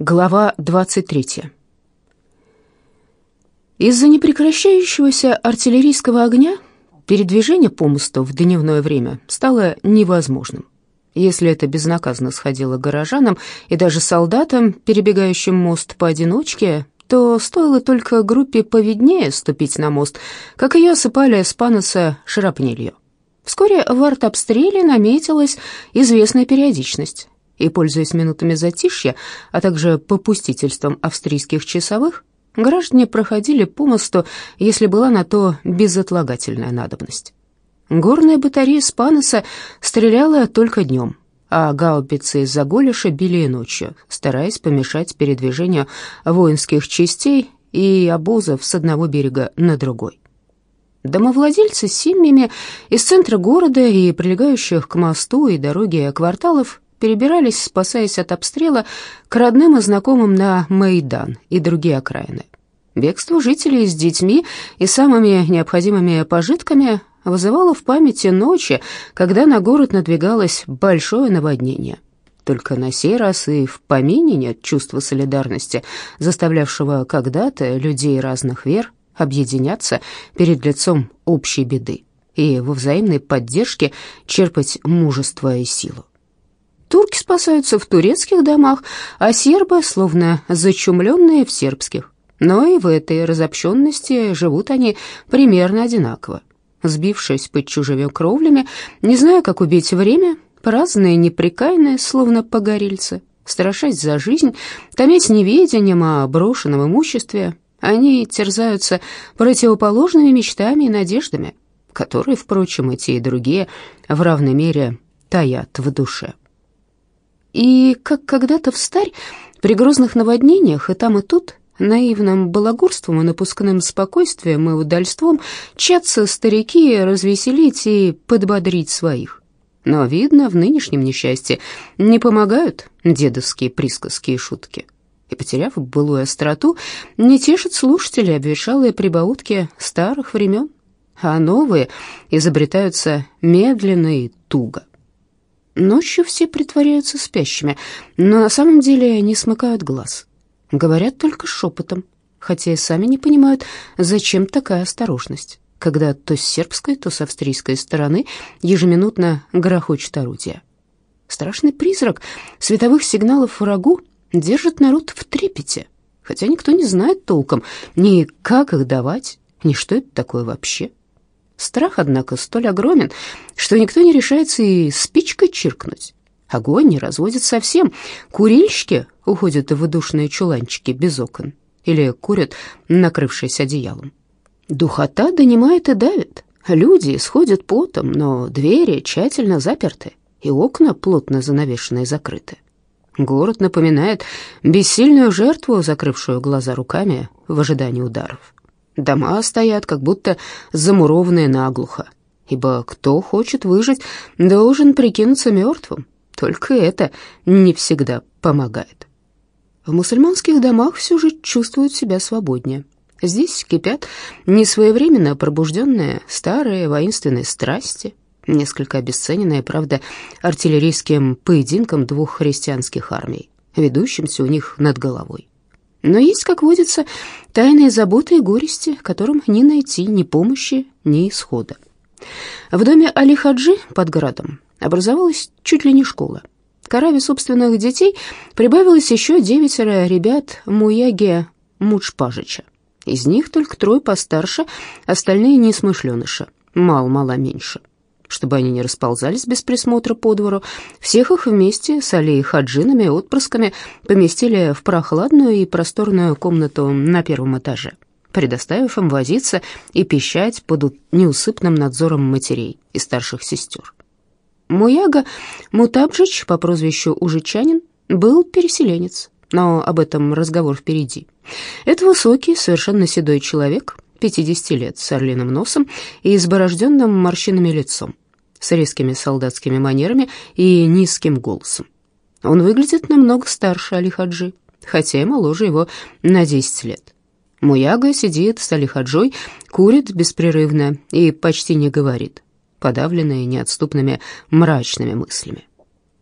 Глава 23. Из-за непрекращающегося артиллерийского огня передвижение по мосту в дневное время стало невозможным. Если это безнаказанно сходило горожанам и даже солдатам, перебегающим мост поодиночке, то стоило только группе поведнее ступить на мост, как ее осыпали с паноса шрапнелью. Вскоре в артобстреле наметилась известная периодичность и, пользуясь минутами затишья, а также попустительством австрийских часовых, граждане проходили по мосту, если была на то безотлагательная надобность. Горная батарея Спаноса стреляла только днем, а гаубицы из-за Голиша били ночью, стараясь помешать передвижению воинских частей и обозов с одного берега на другой. Домовладельцы с семьями из центра города и прилегающих к мосту и дороге кварталов перебирались, спасаясь от обстрела, к родным и знакомым на Майдан и другие окраины. Бегство жителей с детьми и самыми необходимыми пожитками вызывало в памяти ночи, когда на город надвигалось большое наводнение. Только на сей раз и в помине нет чувства солидарности, заставлявшего когда-то людей разных вер объединяться перед лицом общей беды и во взаимной поддержке черпать мужество и силу. Турки спасаются в турецких домах, а сербы словно зачумленные в сербских. Но и в этой разобщенности живут они примерно одинаково. Сбившись под чужими кровлями, не зная, как убить время, праздные, неприкаянные, словно погорельцы, страшась за жизнь, томясь неведением о брошенном имуществе, они терзаются противоположными мечтами и надеждами, которые, впрочем, и те, и другие в равной мере таят в душе. И как когда-то в старь, при грозных наводнениях и там, и тут, наивным балагурством и напускным спокойствием и удальством чатся старики развеселить и подбодрить своих. Но, видно, в нынешнем несчастье не помогают дедовские присказки и шутки. И, потеряв былую остроту, не тешат слушателей обветшалые прибаутки старых времен, а новые изобретаются медленно и туго. Ночью все притворяются спящими, но на самом деле не смыкают глаз. Говорят только шепотом, хотя и сами не понимают, зачем такая осторожность, когда то с сербской, то с австрийской стороны ежеминутно грохочет орудие. Страшный призрак световых сигналов врагу держит народ в трепете, хотя никто не знает толком ни как их давать, ни что это такое вообще. Страх, однако, столь огромен, что никто не решается и спичкой чиркнуть. Огонь не разводит совсем. Курильщики уходят в выдушные чуланчики без окон или курят, накрывшись одеялом. Духота донимает и давит. Люди исходят потом, но двери тщательно заперты, и окна плотно занавешены и закрыты. Город напоминает бессильную жертву, закрывшую глаза руками в ожидании ударов. Дома стоят, как будто замурованные наглухо, ибо кто хочет выжить, должен прикинуться мертвым. Только это не всегда помогает. В мусульманских домах все же чувствуют себя свободнее. Здесь кипят несвоевременно пробужденные старые воинственные страсти, несколько обесцененные, правда, артиллерийским поединком двух христианских армий, ведущимся у них над головой. Но есть, как водится, тайные заботы и горести, которым ни найти ни помощи, ни исхода. В доме Али Хаджи под городом образовалась чуть ли не школа. К араве собственных детей прибавилось еще девятеро ребят Муяги Мучпажича. Из них только трое постарше, остальные несмышленыши, мало-мало меньше чтобы они не расползались без присмотра по двору. Всех их вместе с Алей Хаджинами и отпрысками поместили в прохладную и просторную комнату на первом этаже, предоставив им возиться и пищать под неусыпным надзором матерей и старших сестер. Муяга Мутабжич по прозвищу Ужичанин был переселенец, но об этом разговор впереди. Это высокий, совершенно седой человек, 50 лет, с орлиным носом и изборожденным морщинами лицом, с резкими солдатскими манерами и низким голосом. Он выглядит намного старше Алихаджи, хотя и моложе его на 10 лет. Муяга сидит с Алихаджой, курит беспрерывно и почти не говорит, подавленный неотступными мрачными мыслями.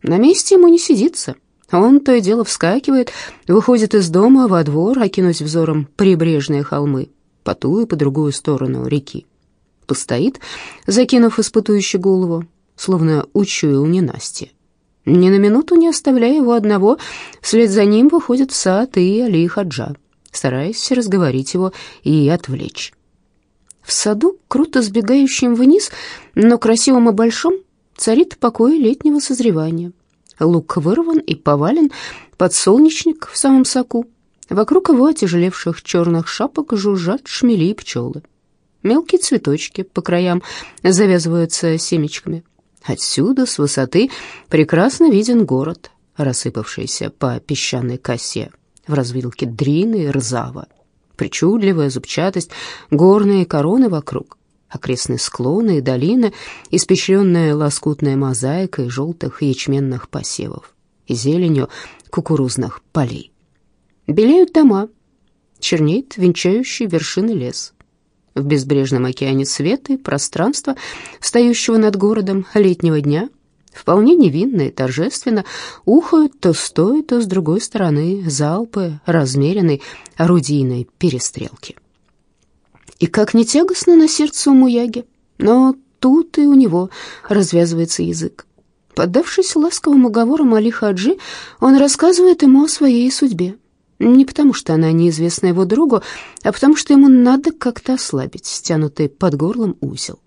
На месте ему не сидится. Он то и дело вскакивает, выходит из дома во двор, окинуть взором прибрежные холмы, по ту и по другую сторону реки. Постоит, закинув испытующий голову, словно учуял ненастье. Ни на минуту не оставляя его одного, вслед за ним выходит в сад и Али Хаджа, стараясь разговорить его и отвлечь. В саду, круто сбегающим вниз, но красивым и большом, царит покой летнего созревания. Лук вырван и повален, подсолнечник в самом соку. Вокруг его отяжелевших черных шапок жужжат шмели и пчелы. Мелкие цветочки по краям завязываются семечками. Отсюда, с высоты, прекрасно виден город, рассыпавшийся по песчаной косе в развилке Дрины и Рзава. Причудливая зубчатость, горные короны вокруг, окрестные склоны и долины, испещренная лоскутная мозаика желтых ячменных посевов и зеленью кукурузных полей. Белеют дома, чернеет венчающий вершины лес. В безбрежном океане света и пространства, встающего над городом летнего дня, вполне невинно и торжественно ухают то с той, то с другой стороны залпы размеренной орудийной перестрелки. И как не тягостно на сердце у Муяги, но тут и у него развязывается язык. Поддавшись ласковым уговорам Али Хаджи, он рассказывает ему о своей судьбе. Не потому, что она неизвестна его другу, а потому, что ему надо как-то ослабить стянутый под горлом узел.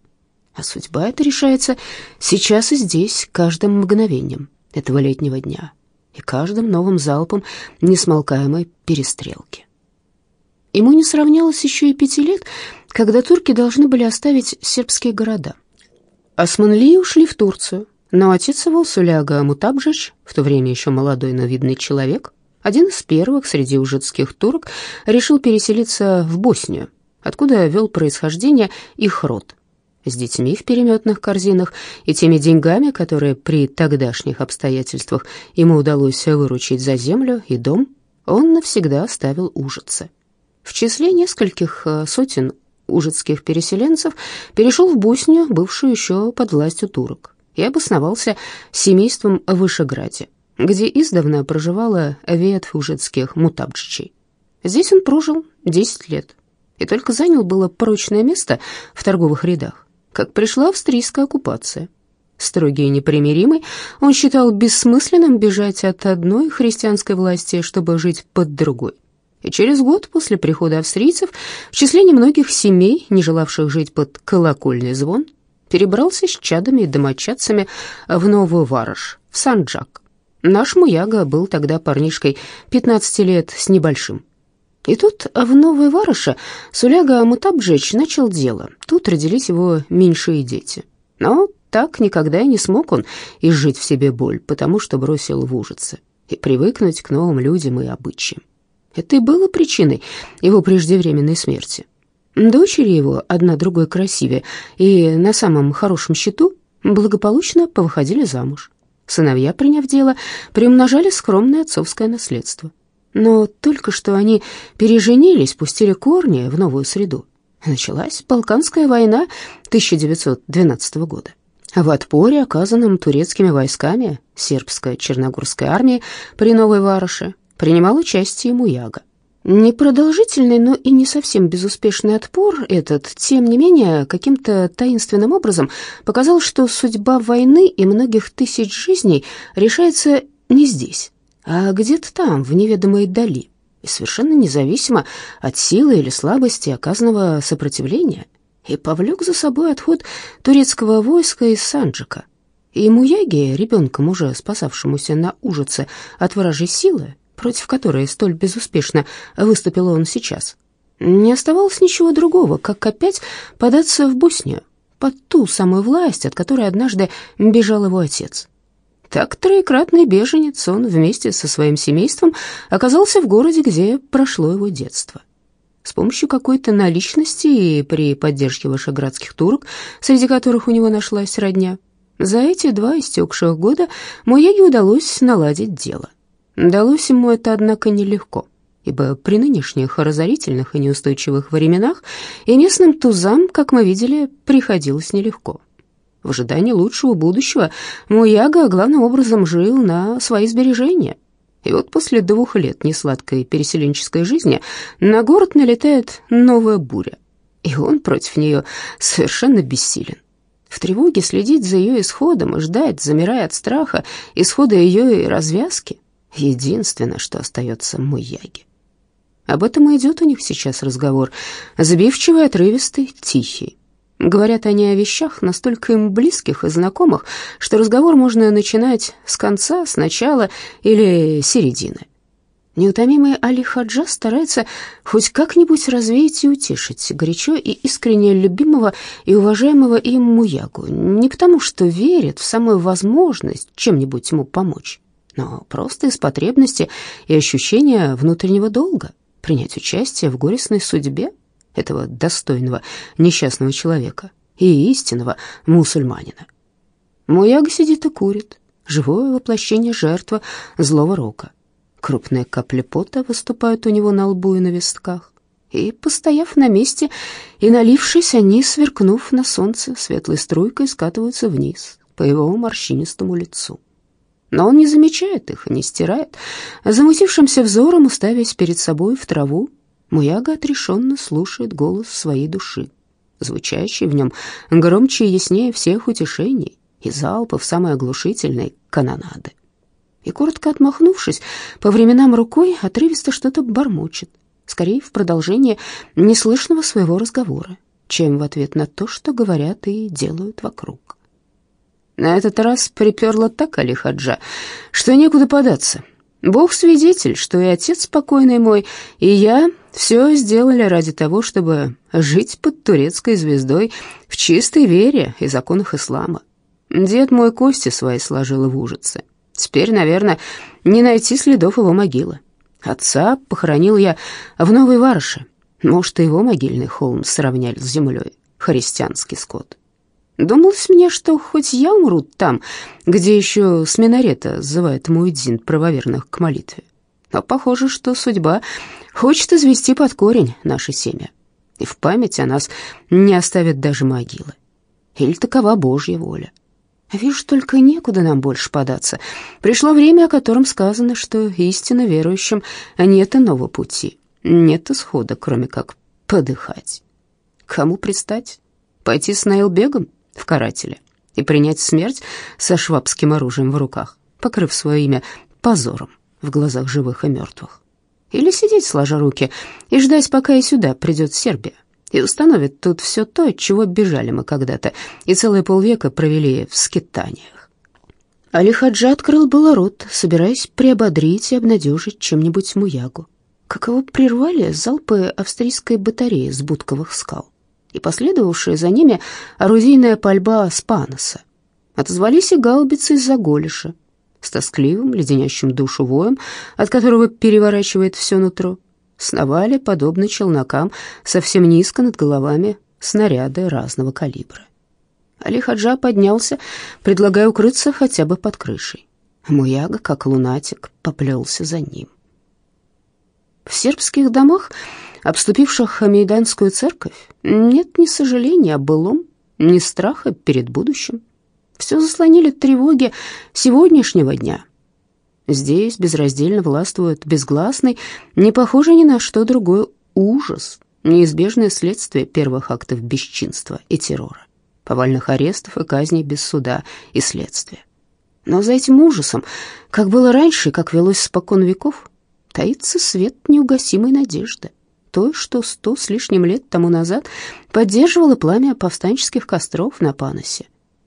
А судьба эта решается сейчас и здесь, каждым мгновением этого летнего дня и каждым новым залпом несмолкаемой перестрелки. Ему не сравнялось еще и пяти лет, когда турки должны были оставить сербские города. Османли ушли в Турцию, но отец его, Суляга Мутабжич, в то время еще молодой, но видный человек, один из первых среди ужитских турок решил переселиться в Боснию, откуда вел происхождение их род. С детьми в переметных корзинах и теми деньгами, которые при тогдашних обстоятельствах ему удалось выручить за землю и дом, он навсегда оставил Ужицы. В числе нескольких э, сотен ужитских переселенцев перешел в Боснию, бывшую еще под властью турок, и обосновался семейством в Вышеграде где издавна проживала ветвь ужицких мутабджичей. Здесь он прожил 10 лет и только занял было прочное место в торговых рядах, как пришла австрийская оккупация. Строгий и непримиримый, он считал бессмысленным бежать от одной христианской власти, чтобы жить под другой. И через год после прихода австрийцев в числе немногих семей, не желавших жить под колокольный звон, перебрался с чадами и домочадцами в Новую Варож, в Санджак, Наш Муяга был тогда парнишкой 15 лет с небольшим. И тут в Новой Варыше Суляга Мутабджич начал дело. Тут родились его меньшие дети. Но так никогда и не смог он изжить в себе боль, потому что бросил в ужасы и привыкнуть к новым людям и обычаям. Это и было причиной его преждевременной смерти. Дочери его, одна другой красивее, и на самом хорошем счету, благополучно повыходили замуж. Сыновья, приняв дело, приумножали скромное отцовское наследство. Но только что они переженились, пустили корни в новую среду. Началась Балканская война 1912 года. В отпоре, оказанном турецкими войсками, сербская черногорская армия при Новой Вараше принимал участие Муяга. Непродолжительный, но и не совсем безуспешный отпор этот, тем не менее, каким-то таинственным образом показал, что судьба войны и многих тысяч жизней решается не здесь, а где-то там, в неведомой дали, и совершенно независимо от силы или слабости оказанного сопротивления, и повлек за собой отход турецкого войска из Санджика. И Муяге, ребенком уже спасавшемуся на ужице от вражьей силы, против которой столь безуспешно выступил он сейчас. Не оставалось ничего другого, как опять податься в Боснию, под ту самую власть, от которой однажды бежал его отец. Так троекратный беженец, он вместе со своим семейством оказался в городе, где прошло его детство. С помощью какой-то наличности и при поддержке вышеградских турок, среди которых у него нашлась родня, за эти два истекших года Мояге удалось наладить дело. Далось ему это, однако, нелегко, ибо при нынешних разорительных и неустойчивых временах и местным тузам, как мы видели, приходилось нелегко. В ожидании лучшего будущего Муяга главным образом жил на свои сбережения И вот после двух лет несладкой переселенческой жизни на город налетает новая буря, и он против нее совершенно бессилен. В тревоге следить за ее исходом и ждать, замирая от страха, исхода ее и развязки — единственное, что остается Муяге. Об этом и идет у них сейчас разговор, забивчивый, отрывистый, тихий. Говорят они о вещах, настолько им близких и знакомых, что разговор можно начинать с конца, с начала или середины. Неутомимый Али Хаджа старается хоть как-нибудь развеять и утешить горячо и искренне любимого и уважаемого им Муягу, не потому что верит в самую возможность чем-нибудь ему помочь, но просто из потребности и ощущения внутреннего долга принять участие в горестной судьбе этого достойного несчастного человека и истинного мусульманина. Муяга сидит и курит, живое воплощение жертвы злого рока. Крупные капли пота выступают у него на лбу и на висках. И, постояв на месте и налившись, они, сверкнув на солнце, светлой струйкой скатываются вниз по его морщинистому лицу. Но он не замечает их и не стирает, замутившимся взором, уставясь перед собой в траву, Муяга отрешенно слушает голос своей души, звучащий в нем громче и яснее всех утешений и залпов самой оглушительной канонады. И, коротко отмахнувшись, по временам рукой отрывисто что-то бормочет, скорее в продолжение неслышного своего разговора, чем в ответ на то, что говорят и делают вокруг. На этот раз приперла так Али Хаджа, что некуда податься. Бог свидетель, что и отец покойный мой, и я все сделали ради того, чтобы жить под турецкой звездой в чистой вере и законах ислама. Дед мой кости свои сложил в ужице. Теперь, наверное, не найти следов его могилы. Отца похоронил я в Новой Варше. Может, и его могильный холм сравняли с землей, христианский скот. Думалось мне, что хоть я умру там, где еще с минарета зывает Муэдзин правоверных к молитве. Но похоже, что судьба хочет извести под корень наше семя, и в память о нас не оставит даже могилы. Или такова Божья воля. Вижу, только некуда нам больше податься. Пришло время, о котором сказано, что истинно верующим нет иного пути, нет исхода, кроме как подыхать. Кому предстать? Пойти с Нейлбегом в карателе и принять смерть со швабским оружием в руках, покрыв свое имя позором в глазах живых и мертвых. Или сидеть сложа руки и ждать, пока и сюда придет Сербия и установит тут все то, от чего бежали мы когда-то, и целые полвека провели в скитаниях. Али Хаджа открыл было рот, собираясь приободрить и обнадежить чем-нибудь Муягу. Как его прервали залпы австрийской батареи с будковых скал и последовавшая за ними орудийная пальба с паноса. Отозвались и гаубицы из-за голиша, с тоскливым, леденящим душу воем, от которого переворачивает все нутро, сновали, подобно челнокам, совсем низко над головами снаряды разного калибра. Али Хаджа поднялся, предлагая укрыться хотя бы под крышей. Муяга, как лунатик, поплелся за ним. В сербских домах, обступивших Хамейданскую церковь, нет ни сожаления о былом, ни страха перед будущим. Все заслонили тревоги сегодняшнего дня. Здесь безраздельно властвует безгласный, не похожий ни на что другое ужас, неизбежное следствие первых актов бесчинства и террора, повальных арестов и казней без суда и следствия. Но за этим ужасом, как было раньше и как велось спокон веков, таится свет неугасимой надежды, той, что сто с лишним лет тому назад поддерживало пламя повстанческих костров на Паносе,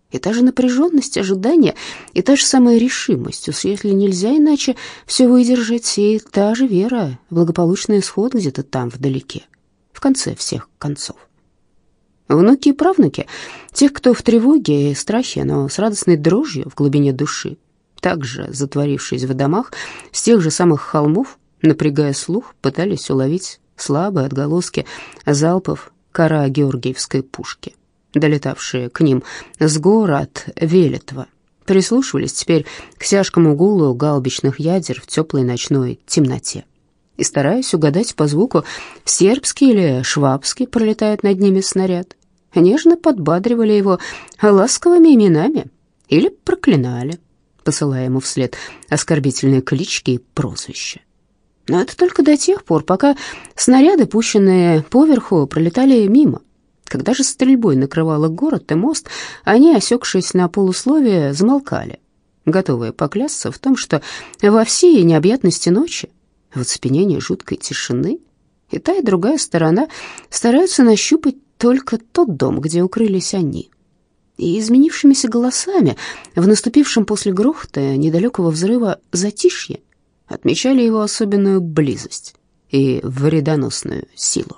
и та же напряженность ожидания, и та же самая решимость, если нельзя иначе все выдержать, и та же вера в благополучный исход где-то там, вдалеке, в конце всех концов. Внуки и правнуки, тех, кто в тревоге и страхе, но с радостной дрожью в глубине души, также затворившись в домах, с тех же самых холмов, напрягая слух, пытались уловить слабые отголоски залпов кора Георгиевской пушки долетавшие к ним с гор от Велетова, прислушивались теперь к тяжкому гулу галбичных ядер в теплой ночной темноте. И, стараясь угадать по звуку, сербский или швабский пролетает над ними снаряд, нежно подбадривали его ласковыми именами или проклинали, посылая ему вслед оскорбительные клички и прозвища. Но это только до тех пор, пока снаряды, пущенные поверху, пролетали мимо. Когда же стрельбой накрывало город и мост, они, осекшись на полусловие, замолкали, готовые поклясться в том, что во всей необъятности ночи, в оцепенении жуткой тишины, и та, и другая сторона стараются нащупать только тот дом, где укрылись они. И изменившимися голосами в наступившем после грохота недалекого взрыва затишье отмечали его особенную близость и вредоносную силу.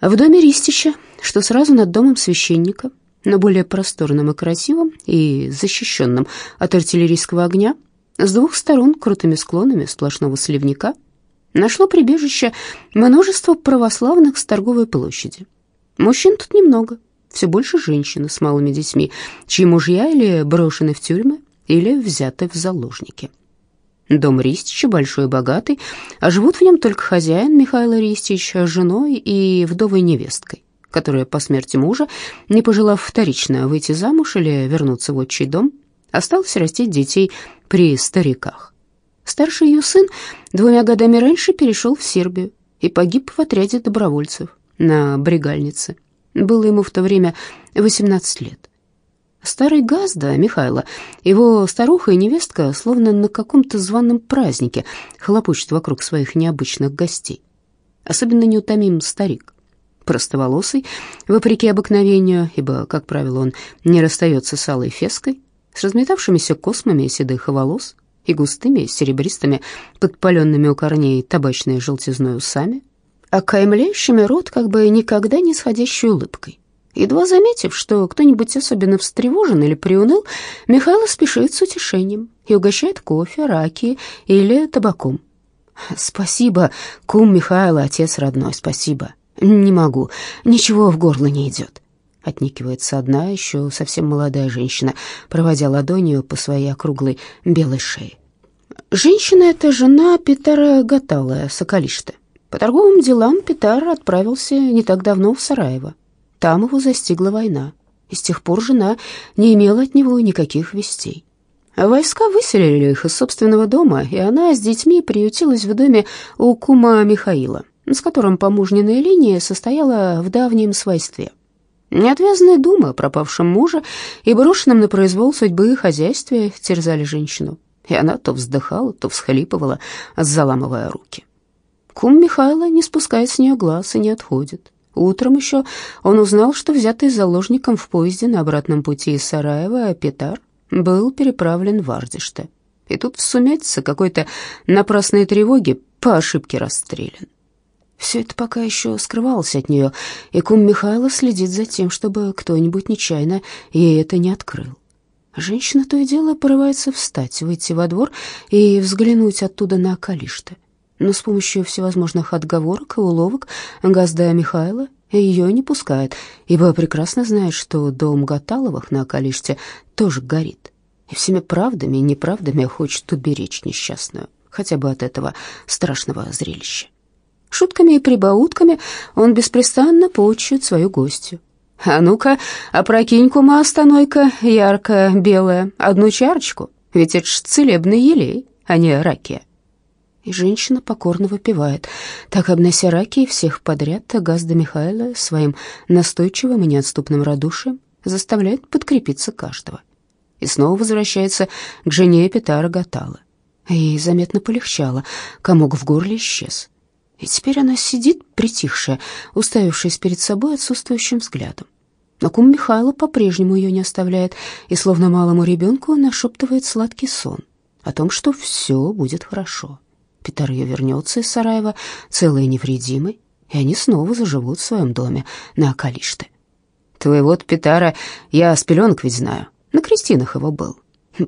В доме Ристича, что сразу над домом священника, но более просторным и красивым, и защищенным от артиллерийского огня, с двух сторон крутыми склонами сплошного сливника, нашло прибежище множество православных с торговой площади. Мужчин тут немного, все больше женщин с малыми детьми, чьи мужья или брошены в тюрьмы, или взяты в заложники. Дом Ристича большой и богатый, а живут в нем только хозяин Михаил Ристич с женой и вдовой невесткой, которая по смерти мужа, не пожелав вторично выйти замуж или вернуться в отчий дом, осталась растить детей при стариках. Старший ее сын двумя годами раньше перешел в Сербию и погиб в отряде добровольцев на Бригальнице. Было ему в то время 18 лет. Старый Газда, Михайло, его старуха и невестка, словно на каком-то званом празднике, хлопочут вокруг своих необычных гостей. Особенно неутомим старик, простоволосый, вопреки обыкновению, ибо, как правило, он не расстается с алой феской, с разметавшимися космами седых волос и густыми серебристыми, подпаленными у корней табачной желтизной усами, окаймляющими рот как бы никогда не сходящей улыбкой. Едва заметив, что кто-нибудь особенно встревожен или приуныл, Михаил спешит с утешением и угощает кофе, раки или табаком. «Спасибо, кум Михаила, отец родной, спасибо. Не могу, ничего в горло не идет». Отникивается одна еще совсем молодая женщина, проводя ладонью по своей округлой белой шее. Женщина — это жена Петра Гатала, соколишта. По торговым делам Петр отправился не так давно в Сараево. Там его застигла война, и с тех пор жена не имела от него никаких вестей. Войска выселили их из собственного дома, и она с детьми приютилась в доме у кума Михаила, с которым помужненная линия состояла в давнем свойстве. Неотвязные думы о пропавшем муже и брошенном на произвол судьбы хозяйстве терзали женщину, и она то вздыхала, то всхлипывала, заламывая руки. Кум Михайла не спускает с нее глаз и не отходит. Утром еще он узнал, что взятый заложником в поезде на обратном пути из Сараева Петар был переправлен в Ардиште. И тут в сумятице какой-то напрасной тревоги по ошибке расстрелян. Все это пока еще скрывалось от нее, и кум Михайло следит за тем, чтобы кто-нибудь нечаянно ей это не открыл. Женщина то и дело порывается встать, выйти во двор и взглянуть оттуда на Калиште но с помощью всевозможных отговорок и уловок Газда Михайла ее не пускает, ибо прекрасно знает, что дом Гаталовых на Калиште тоже горит, и всеми правдами и неправдами хочет уберечь несчастную, хотя бы от этого страшного зрелища. Шутками и прибаутками он беспрестанно поучит свою гостью. «А ну-ка, опрокинь, кума, останойка, яркая, белая, одну чарочку, ведь это ж целебный елей, а не ракия» и женщина покорно выпивает. Так, обнося раки всех подряд, Газда Михайла своим настойчивым и неотступным радушием заставляет подкрепиться каждого. И снова возвращается к жене Петара Гатала. Ей заметно полегчало, комок в горле исчез. И теперь она сидит, притихшая, уставившись перед собой отсутствующим взглядом. Но кум Михайло по-прежнему ее не оставляет и, словно малому ребенку, нашептывает сладкий сон о том, что все будет хорошо. Питер ее вернется из Сараева целый и невредимый, и они снова заживут в своем доме на Калиште. Твоего Питара я с пеленок ведь знаю, на крестинах его был.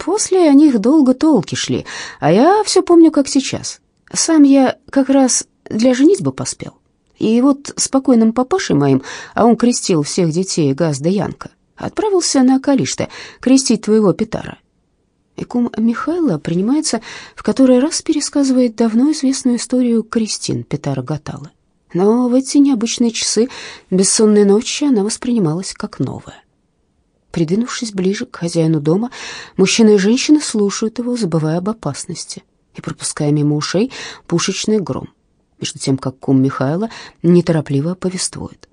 После о них долго толки шли, а я все помню, как сейчас. Сам я как раз для женитьбы поспел. И вот спокойным папашей моим, а он крестил всех детей Газда Янка, отправился на Калиште крестить твоего Питара. Кум Михайло принимается в который раз пересказывает давно известную историю Кристин Петара Гатала. Но в эти необычные часы бессонной ночи она воспринималась как новая. Придвинувшись ближе к хозяину дома, мужчина и женщина слушают его, забывая об опасности и пропуская мимо ушей пушечный гром, между тем, как кум Михайла неторопливо повествует.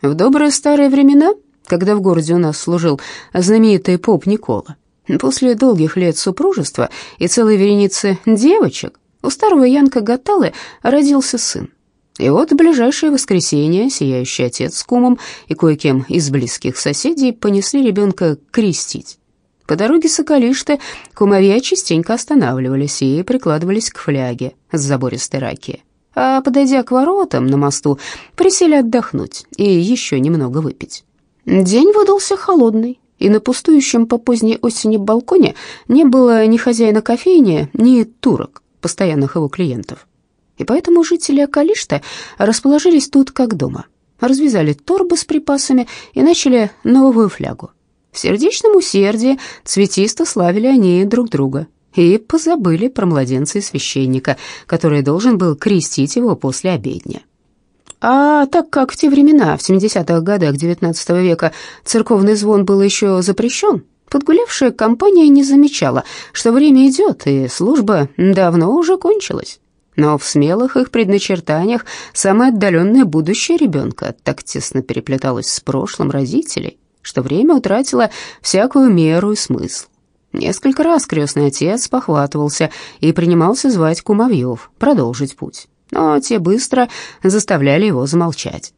В добрые старые времена, когда в городе у нас служил знаменитый поп Никола, после долгих лет супружества и целой вереницы девочек, у старого Янка Гаталы родился сын. И вот в ближайшее воскресенье сияющий отец с кумом и кое-кем из близких соседей понесли ребенка крестить. По дороге Соколишты кумовья частенько останавливались и прикладывались к фляге с забористой раки. А подойдя к воротам на мосту, присели отдохнуть и еще немного выпить. День выдался холодный, и на пустующем по поздней осени балконе не было ни хозяина кофейни, ни турок, постоянных его клиентов. И поэтому жители Акалишта расположились тут как дома, развязали торбы с припасами и начали новую флягу. В сердечном усердии цветисто славили они друг друга и позабыли про младенца и священника, который должен был крестить его после обедня. А так как в те времена, в 70-х годах XIX века, церковный звон был еще запрещен, подгулявшая компания не замечала, что время идет, и служба давно уже кончилась. Но в смелых их предначертаниях самое отдаленное будущее ребенка так тесно переплеталось с прошлым родителей, что время утратило всякую меру и смысл. Несколько раз крестный отец похватывался и принимался звать кумовьев продолжить путь, но те быстро заставляли его замолчать.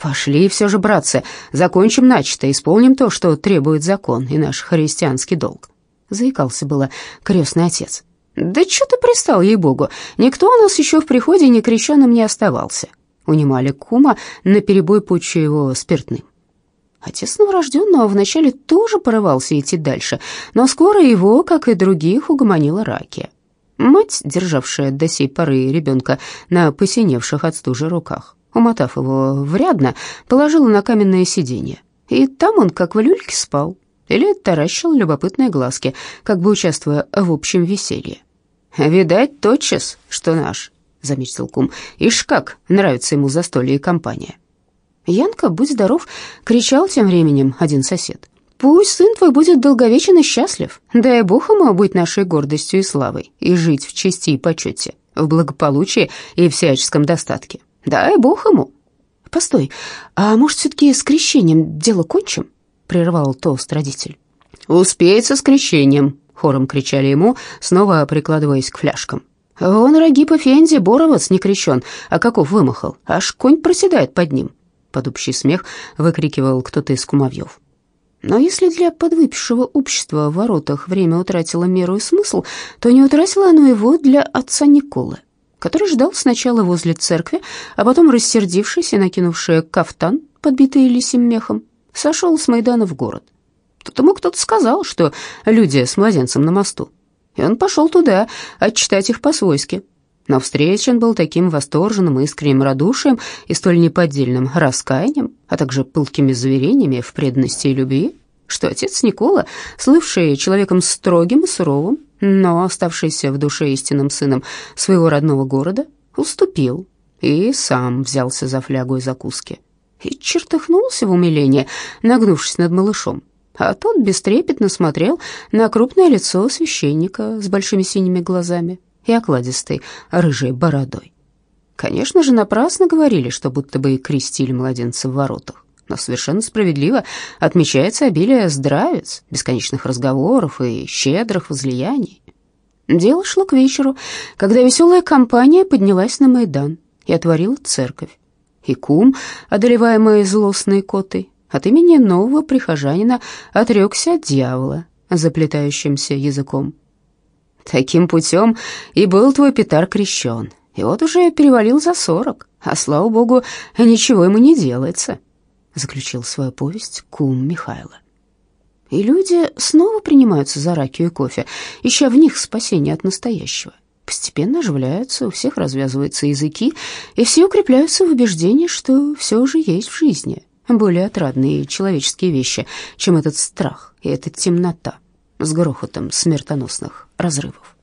«Пошли все же, братцы, закончим начато, исполним то, что требует закон и наш христианский долг», — заикался было крестный отец. «Да что ты пристал, ей-богу, никто у нас еще в приходе не крещенным не оставался», — унимали кума, наперебой пуча его спиртным. Отец новорожденного вначале тоже порывался идти дальше, но скоро его, как и других, угомонила ракия. Мать, державшая до сей поры ребенка на посиневших от стужи руках, умотав его врядно, положила на каменное сиденье, и там он, как в люльке, спал или таращил любопытные глазки, как бы участвуя в общем веселье. «Видать, тотчас, что наш», — заметил кум, — «ишь как, нравится ему застолье и компания». «Янка, будь здоров!» — кричал тем временем один сосед. «Пусть сын твой будет долговечен и счастлив. Дай Бог ему быть нашей гордостью и славой, и жить в чести и почете, в благополучии и всяческом достатке. Дай Бог ему!» «Постой, а может, все-таки с крещением дело кончим?» — прервал тост родитель. «Успеется с крещением!» — хором кричали ему, снова прикладываясь к фляжкам. «Вон Рагипа Фенди, Боровец не крещен, а каков вымахал, аж конь проседает под ним под общий смех выкрикивал кто-то из кумовьев. Но если для подвыпившего общества в воротах время утратило меру и смысл, то не утратило оно его для отца Николы, который ждал сначала возле церкви, а потом, рассердившись и накинувший кафтан, подбитый лисим мехом, сошел с Майдана в город. Тут ему кто-то сказал, что люди с младенцем на мосту, и он пошел туда отчитать их по-свойски, но встречен был таким восторженным искренним радушием и столь неподдельным раскаянием, а также пылкими заверениями в преданности и любви, что отец Никола, слывший человеком строгим и суровым, но оставшийся в душе истинным сыном своего родного города, уступил и сам взялся за флягу и закуски. И чертыхнулся в умилении, нагнувшись над малышом, а тот бестрепетно смотрел на крупное лицо священника с большими синими глазами, и окладистой рыжей бородой. Конечно же, напрасно говорили, что будто бы и крестили младенца в воротах. Но совершенно справедливо отмечается обилие здравиц, бесконечных разговоров и щедрых возлияний. Дело шло к вечеру, когда веселая компания поднялась на Майдан и отворила церковь. И кум, одолеваемый злостной котой, от имени нового прихожанина отрекся от дьявола, заплетающимся языком Таким путем и был твой Петар крещен. И вот уже перевалил за сорок, а, слава богу, ничего ему не делается», — заключил свою повесть кум Михайла. И люди снова принимаются за ракию и кофе, ища в них спасение от настоящего. Постепенно оживляются, у всех развязываются языки, и все укрепляются в убеждении, что все же есть в жизни более отрадные человеческие вещи, чем этот страх и эта темнота с грохотом смертоносных разрывов.